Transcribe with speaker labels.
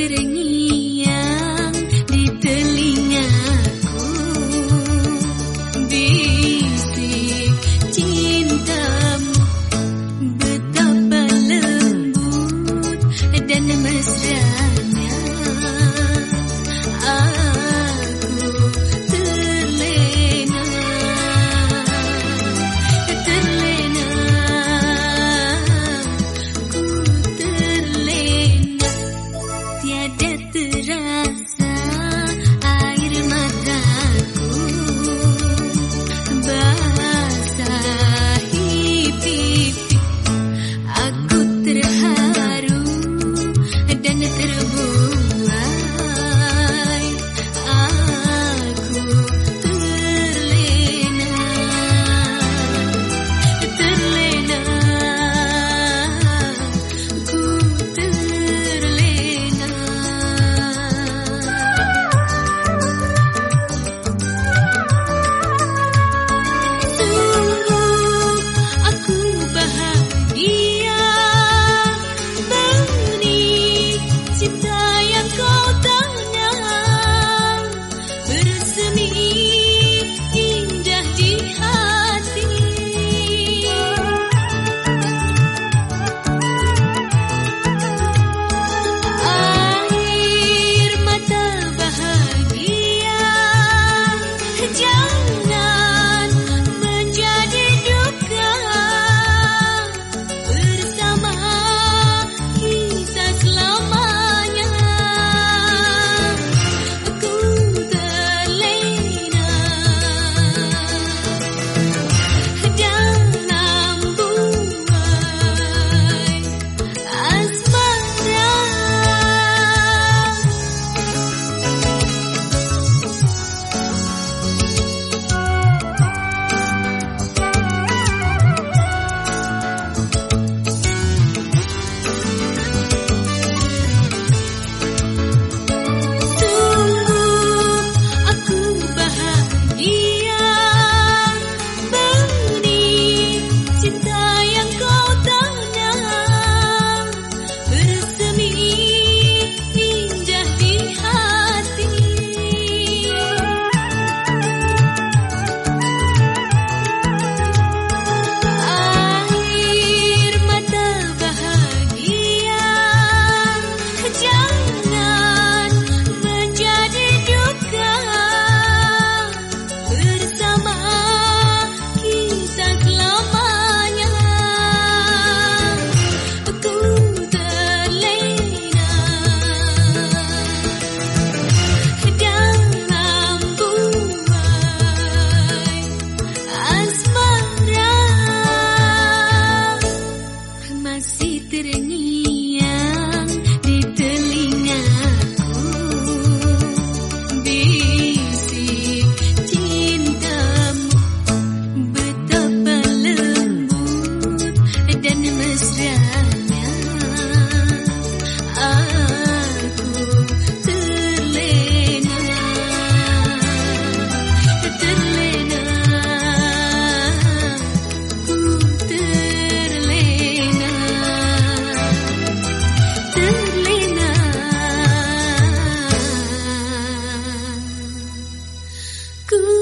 Speaker 1: തിരങ്ങി Ku